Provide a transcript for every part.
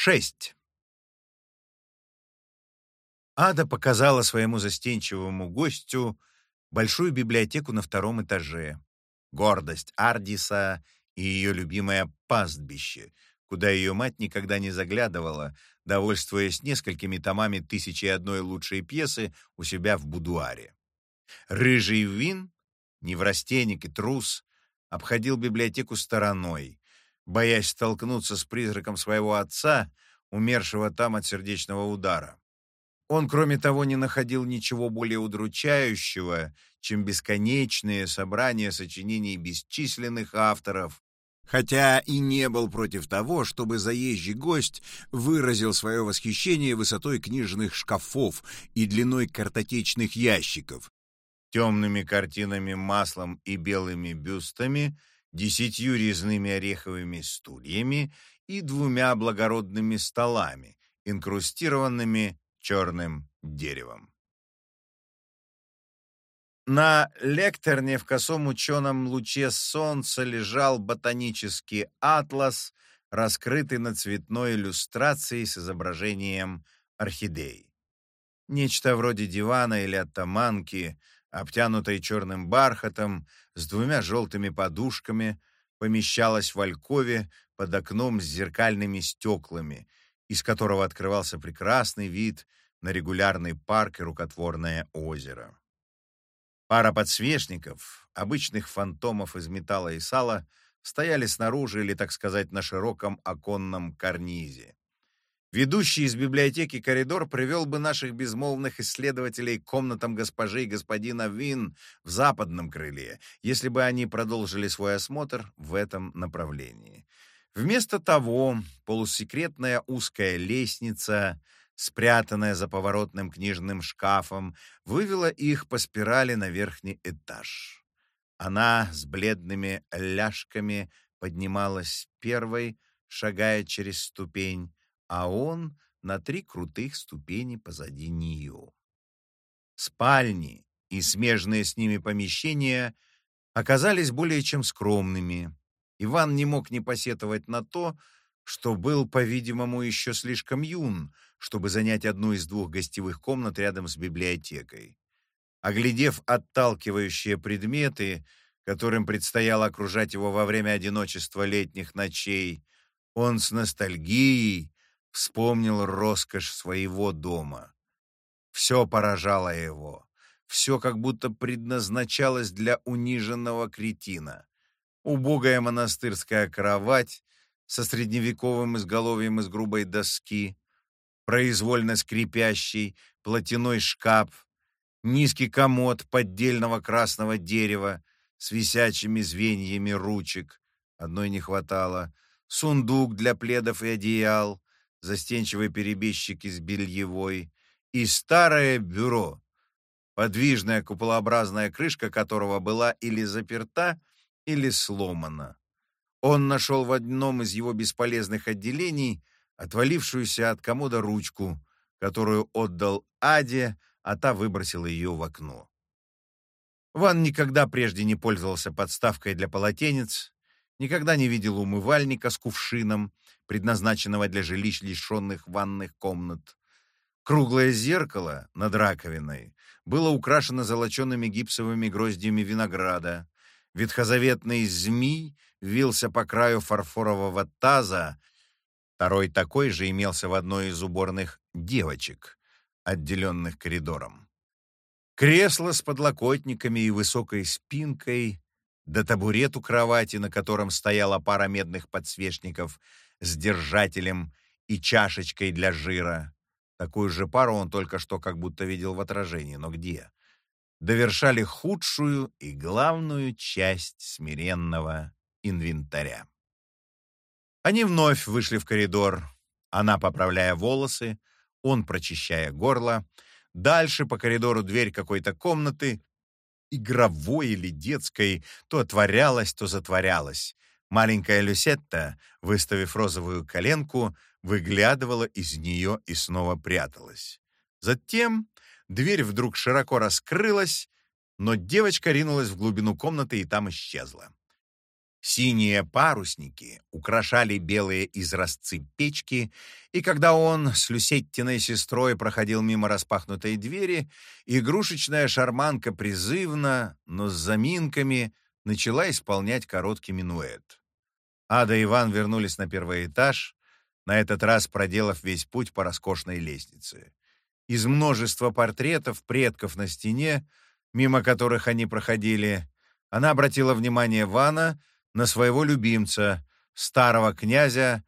6. Ада показала своему застенчивому гостю большую библиотеку на втором этаже, гордость Ардиса и ее любимое пастбище, куда ее мать никогда не заглядывала, довольствуясь несколькими томами «Тысячи одной лучшей пьесы» у себя в будуаре. Рыжий Вин, неврастенник и трус, обходил библиотеку стороной, боясь столкнуться с призраком своего отца, умершего там от сердечного удара. Он, кроме того, не находил ничего более удручающего, чем бесконечные собрания сочинений бесчисленных авторов, хотя и не был против того, чтобы заезжий гость выразил свое восхищение высотой книжных шкафов и длиной картотечных ящиков, темными картинами маслом и белыми бюстами, десятью резными ореховыми стульями и двумя благородными столами, инкрустированными черным деревом. На лекторне в косом ученом луче солнца лежал ботанический атлас, раскрытый на цветной иллюстрации с изображением орхидей. Нечто вроде дивана или оттаманки, обтянутой черным бархатом, с двумя желтыми подушками, помещалась в алькове под окном с зеркальными стеклами, из которого открывался прекрасный вид на регулярный парк и рукотворное озеро. Пара подсвечников, обычных фантомов из металла и сала, стояли снаружи или, так сказать, на широком оконном карнизе. Ведущий из библиотеки коридор привел бы наших безмолвных исследователей к комнатам госпожи и господина Вин в западном крыле, если бы они продолжили свой осмотр в этом направлении. Вместо того полусекретная узкая лестница, спрятанная за поворотным книжным шкафом, вывела их по спирали на верхний этаж. Она с бледными ляжками поднималась первой, шагая через ступень, а он на три крутых ступени позади нее. Спальни и смежные с ними помещения оказались более чем скромными. Иван не мог не посетовать на то, что был, по-видимому, еще слишком юн, чтобы занять одну из двух гостевых комнат рядом с библиотекой. Оглядев отталкивающие предметы, которым предстояло окружать его во время одиночества летних ночей, он с ностальгией вспомнил роскошь своего дома. Все поражало его, все как будто предназначалось для униженного кретина. Убогая монастырская кровать со средневековым изголовьем из грубой доски, произвольно скрипящий платяной шкаф, низкий комод поддельного красного дерева с висячими звеньями ручек, одной не хватало, сундук для пледов и одеял, застенчивый перебежчик из бельевой, и старое бюро, подвижная куполообразная крышка которого была или заперта, или сломана. Он нашел в одном из его бесполезных отделений отвалившуюся от комода ручку, которую отдал Аде, а та выбросила ее в окно. Ван никогда прежде не пользовался подставкой для полотенец, никогда не видел умывальника с кувшином, предназначенного для жилищ, лишенных ванных комнат. Круглое зеркало над раковиной было украшено золочеными гипсовыми гроздьями винограда. Ветхозаветный змей вился по краю фарфорового таза, второй такой же имелся в одной из уборных девочек, отделенных коридором. Кресло с подлокотниками и высокой спинкой да табурет у кровати, на котором стояла пара медных подсвечников с держателем и чашечкой для жира. Такую же пару он только что как будто видел в отражении, но где? Довершали худшую и главную часть смиренного инвентаря. Они вновь вышли в коридор, она поправляя волосы, он прочищая горло. Дальше по коридору дверь какой-то комнаты, игровой или детской, то отворялась, то затворялась. Маленькая Люсетта, выставив розовую коленку, выглядывала из нее и снова пряталась. Затем дверь вдруг широко раскрылась, но девочка ринулась в глубину комнаты и там исчезла. Синие парусники украшали белые изразцы печки, и когда он с Люсеттиной сестрой проходил мимо распахнутой двери, игрушечная шарманка призывно, но с заминками, начала исполнять короткий минуэт. Ада и Иван вернулись на первый этаж, на этот раз проделав весь путь по роскошной лестнице. Из множества портретов предков на стене, мимо которых они проходили, она обратила внимание Вана на своего любимца, старого князя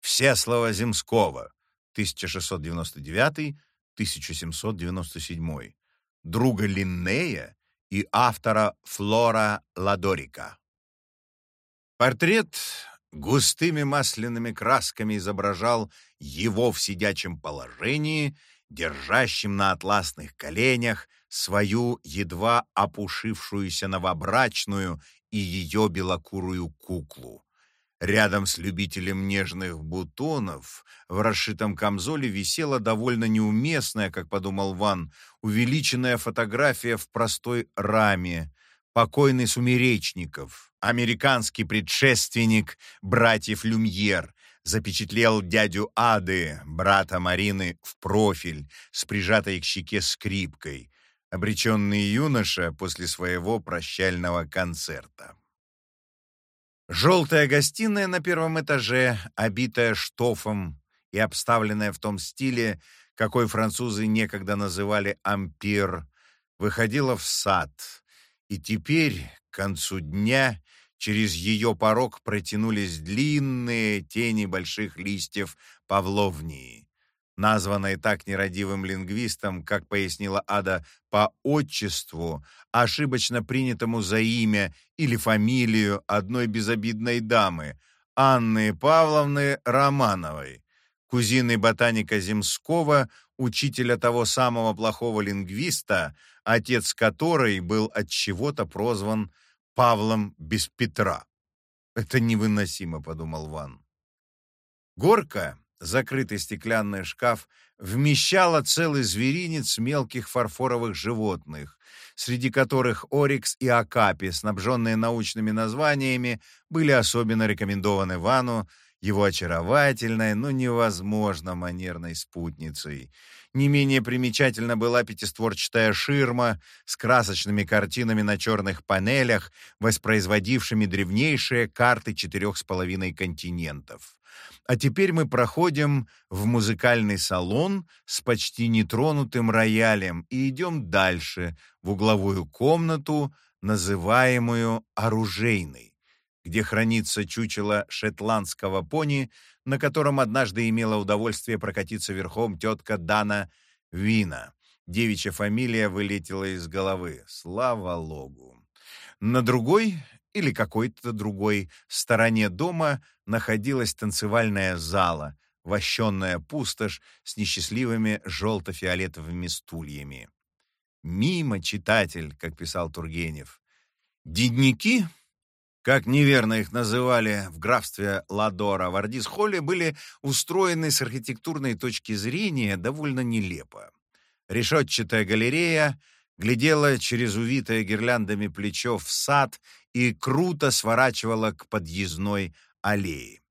Всеслава Земского, 1699-1797, друга Линнея и автора Флора Ладорика. Портрет густыми масляными красками изображал его в сидячем положении, держащим на атласных коленях свою едва опушившуюся новобрачную и ее белокурую куклу. Рядом с любителем нежных бутонов в расшитом камзоле висела довольно неуместная, как подумал Ван, увеличенная фотография в простой раме, покойный Сумеречников, американский предшественник братьев Люмьер, запечатлел дядю Ады, брата Марины, в профиль с прижатой к щеке скрипкой, обреченный юноша после своего прощального концерта. Желтая гостиная на первом этаже, обитая штофом и обставленная в том стиле, какой французы некогда называли «ампир», выходила в сад, и теперь, к концу дня, через ее порог протянулись длинные тени больших листьев павловнии. Названной так нерадивым лингвистом, как пояснила Ада, по отчеству, ошибочно принятому за имя или фамилию одной безобидной дамы, Анны Павловны Романовой, кузины ботаника Земского, учителя того самого плохого лингвиста, отец которой был от чего-то прозван Павлом без Петра. «Это невыносимо», — подумал Ван. Горка, закрытый стеклянный шкаф вмещала целый зверинец мелких фарфоровых животных, среди которых Орикс и Акапи, снабженные научными названиями, были особенно рекомендованы Вану его очаровательной, но невозможно манерной спутницей. Не менее примечательна была пятистворчатая ширма с красочными картинами на черных панелях, воспроизводившими древнейшие карты четырех с половиной континентов. А теперь мы проходим в музыкальный салон с почти нетронутым роялем и идем дальше, в угловую комнату, называемую оружейной, где хранится чучело шотландского пони, на котором однажды имела удовольствие прокатиться верхом тетка Дана Вина. Девичья фамилия вылетела из головы. Слава Логу. На другой или какой-то другой стороне дома находилась танцевальная зала, вощенная пустошь с несчастливыми желто-фиолетовыми стульями. «Мимо, читатель», как писал Тургенев. Дедники, как неверно их называли в графстве Ладора, в Ардис-Холле были устроены с архитектурной точки зрения довольно нелепо. Решетчатая галерея глядела через увитое гирляндами плечо в сад и круто сворачивала к подъездной аллее.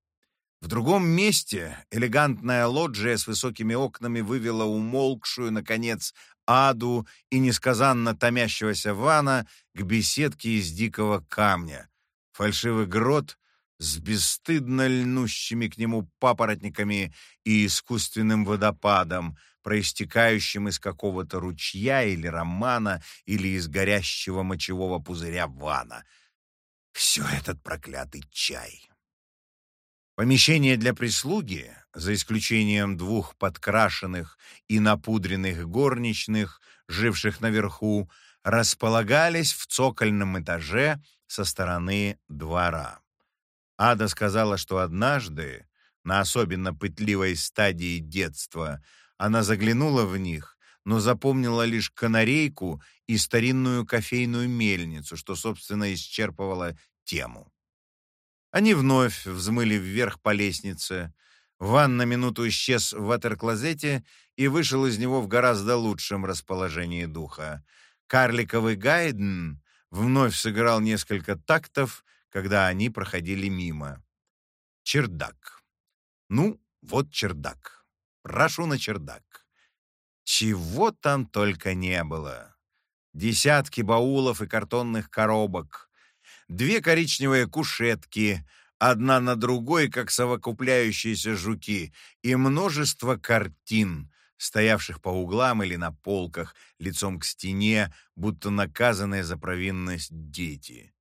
В другом месте элегантная лоджия с высокими окнами вывела умолкшую, наконец, аду и несказанно томящегося вана к беседке из дикого камня. Фальшивый грот с бесстыдно льнущими к нему папоротниками и искусственным водопадом, проистекающим из какого-то ручья или романа, или из горящего мочевого пузыря вана — все этот проклятый чай. Помещение для прислуги, за исключением двух подкрашенных и напудренных горничных, живших наверху, располагались в цокольном этаже со стороны двора. Ада сказала, что однажды, на особенно пытливой стадии детства, она заглянула в них но запомнила лишь канарейку и старинную кофейную мельницу, что, собственно, исчерпывало тему. Они вновь взмыли вверх по лестнице. Ван на минуту исчез в ватер-клозете и вышел из него в гораздо лучшем расположении духа. Карликовый Гайден вновь сыграл несколько тактов, когда они проходили мимо. Чердак. Ну, вот чердак. Прошу на чердак. Чего там только не было. Десятки баулов и картонных коробок, две коричневые кушетки, одна на другой, как совокупляющиеся жуки, и множество картин, стоявших по углам или на полках, лицом к стене, будто наказанные за провинность дети.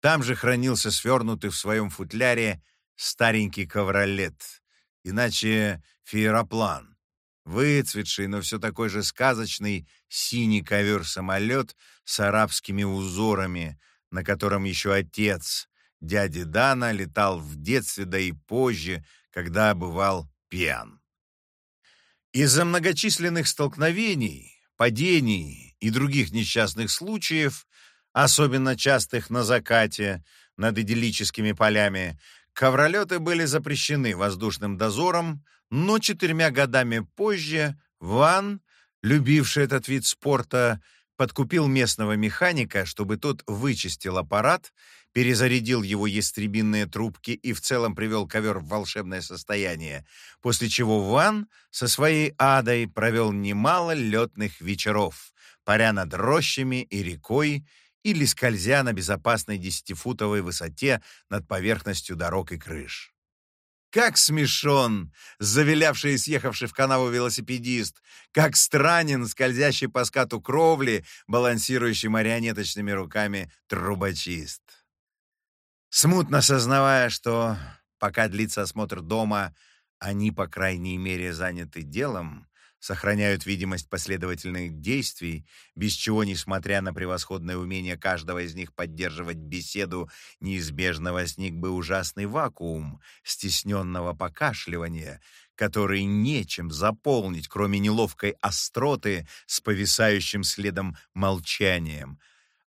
Там же хранился свернутый в своем футляре старенький ковролет, иначе феероплан, выцветший, но все такой же сказочный синий ковер-самолет с арабскими узорами, на котором еще отец, дяди Дана, летал в детстве, да и позже, когда бывал пьян. Из-за многочисленных столкновений, падений и других несчастных случаев, особенно частых на закате, над идиллическими полями, ковролеты были запрещены воздушным дозором, но четырьмя годами позже Ван, любивший этот вид спорта, подкупил местного механика, чтобы тот вычистил аппарат, перезарядил его ястребинные трубки и в целом привел ковер в волшебное состояние, после чего Ван со своей адой провел немало летных вечеров, паря над рощами и рекой или скользя на безопасной десятифутовой высоте над поверхностью дорог и крыш. Как смешон, завилявший и съехавший в канаву велосипедист, как странен, скользящий по скату кровли, балансирующий марионеточными руками трубочист. Смутно сознавая, что пока длится осмотр дома, они, по крайней мере, заняты делом, сохраняют видимость последовательных действий, без чего, несмотря на превосходное умение каждого из них поддерживать беседу, неизбежно возник бы ужасный вакуум стесненного покашливания, который нечем заполнить, кроме неловкой остроты с повисающим следом молчанием.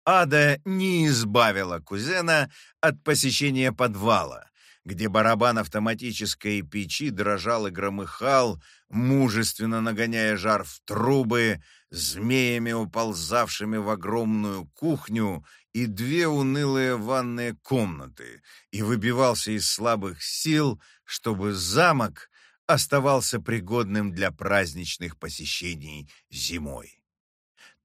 Ада не избавила кузена от посещения подвала, где барабан автоматической печи дрожал и громыхал, мужественно нагоняя жар в трубы, змеями уползавшими в огромную кухню и две унылые ванные комнаты, и выбивался из слабых сил, чтобы замок оставался пригодным для праздничных посещений зимой.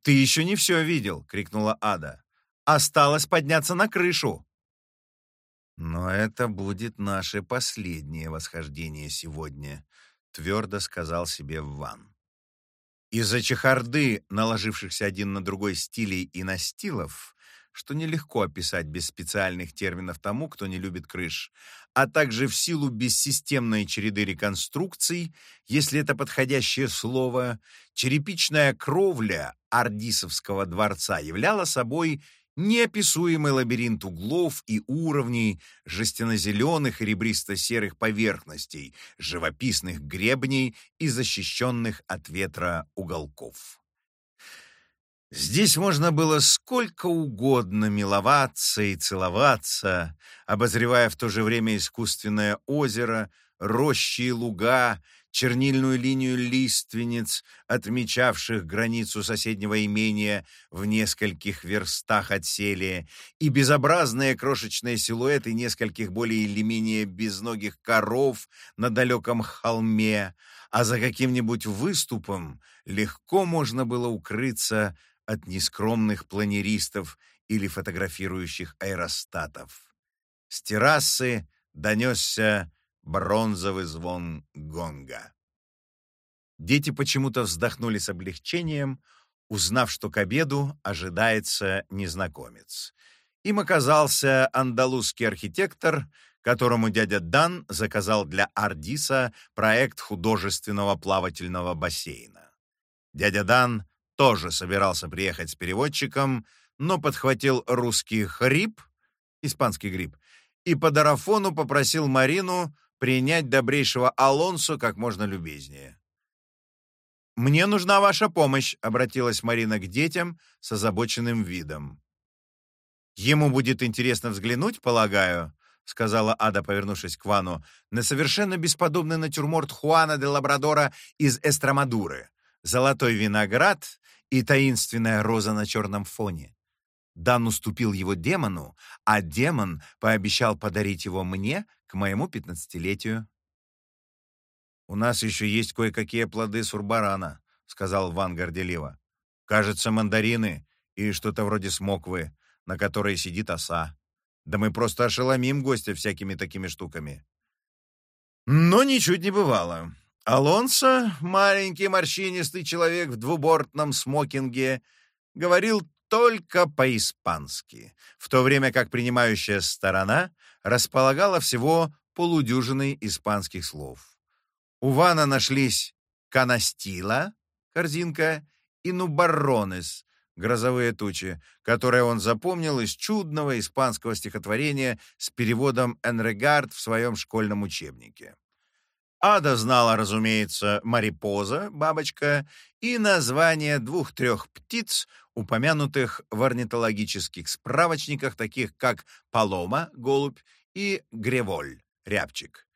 «Ты еще не все видел!» — крикнула Ада. «Осталось подняться на крышу!» «Но это будет наше последнее восхождение сегодня», — твердо сказал себе Ван. Из-за чехарды, наложившихся один на другой стилей и настилов, что нелегко описать без специальных терминов тому, кто не любит крыш, а также в силу бессистемной череды реконструкций, если это подходящее слово, черепичная кровля Ардисовского дворца являла собой неописуемый лабиринт углов и уровней, жестяно-зеленых и ребристо-серых поверхностей, живописных гребней и защищенных от ветра уголков. Здесь можно было сколько угодно миловаться и целоваться, обозревая в то же время искусственное озеро, рощи и луга, чернильную линию лиственниц, отмечавших границу соседнего имения в нескольких верстах от селия, и безобразные крошечные силуэты нескольких более или менее безногих коров на далеком холме, а за каким-нибудь выступом легко можно было укрыться от нескромных планеристов или фотографирующих аэростатов. С террасы донесся бронзовый звон гонга. Дети почему-то вздохнули с облегчением, узнав, что к обеду ожидается незнакомец. Им оказался андалузский архитектор, которому дядя Дан заказал для Ардиса проект художественного плавательного бассейна. Дядя Дан тоже собирался приехать с переводчиком, но подхватил русский хрип, испанский грипп, и по дарафону попросил Марину принять добрейшего Алонсо как можно любезнее. «Мне нужна ваша помощь», — обратилась Марина к детям с озабоченным видом. «Ему будет интересно взглянуть, полагаю», — сказала Ада, повернувшись к Вану, «на совершенно бесподобный натюрморт Хуана де Лабрадора из Эстрамадуры, золотой виноград и таинственная роза на черном фоне. Дан уступил его демону, а демон пообещал подарить его мне к моему пятнадцатилетию. «У нас еще есть кое-какие плоды сурбарана», — сказал Ван горделиво. «Кажется, мандарины и что-то вроде смоквы, на которой сидит оса. Да мы просто ошеломим гостя всякими такими штуками». Но ничуть не бывало. Алонсо, маленький морщинистый человек в двубортном смокинге, говорил только по-испански, в то время как принимающая сторона располагала всего полудюжиной испанских слов. У Вана нашлись «канастила» — корзинка и «нубарронес» — грозовые тучи, которые он запомнил из чудного испанского стихотворения с переводом «Энрегард» в своем школьном учебнике. Ада знала, разумеется, марипоза, бабочка, и название двух-трех птиц, упомянутых в орнитологических справочниках, таких как палома, голубь, и греволь, рябчик.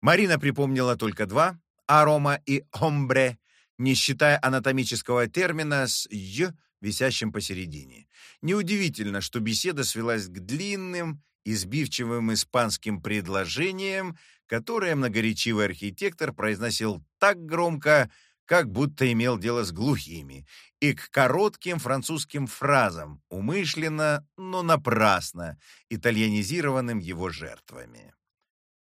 Марина припомнила только два — арома и омбре, не считая анатомического термина с «й», висящим посередине. Неудивительно, что беседа свелась к длинным, избивчивым испанским предложениям, которые многоречивый архитектор произносил так громко, как будто имел дело с глухими, и к коротким французским фразам, умышленно, но напрасно, итальянизированным его жертвами.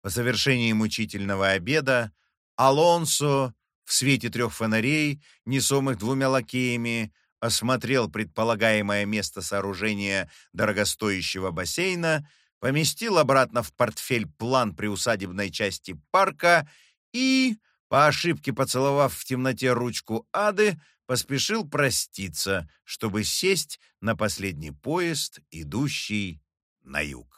По завершении мучительного обеда Алонсо в свете трех фонарей, несомых двумя лакеями, осмотрел предполагаемое место сооружения дорогостоящего бассейна, поместил обратно в портфель план приусадебной части парка и, по ошибке поцеловав в темноте ручку Ады, поспешил проститься, чтобы сесть на последний поезд, идущий на юг.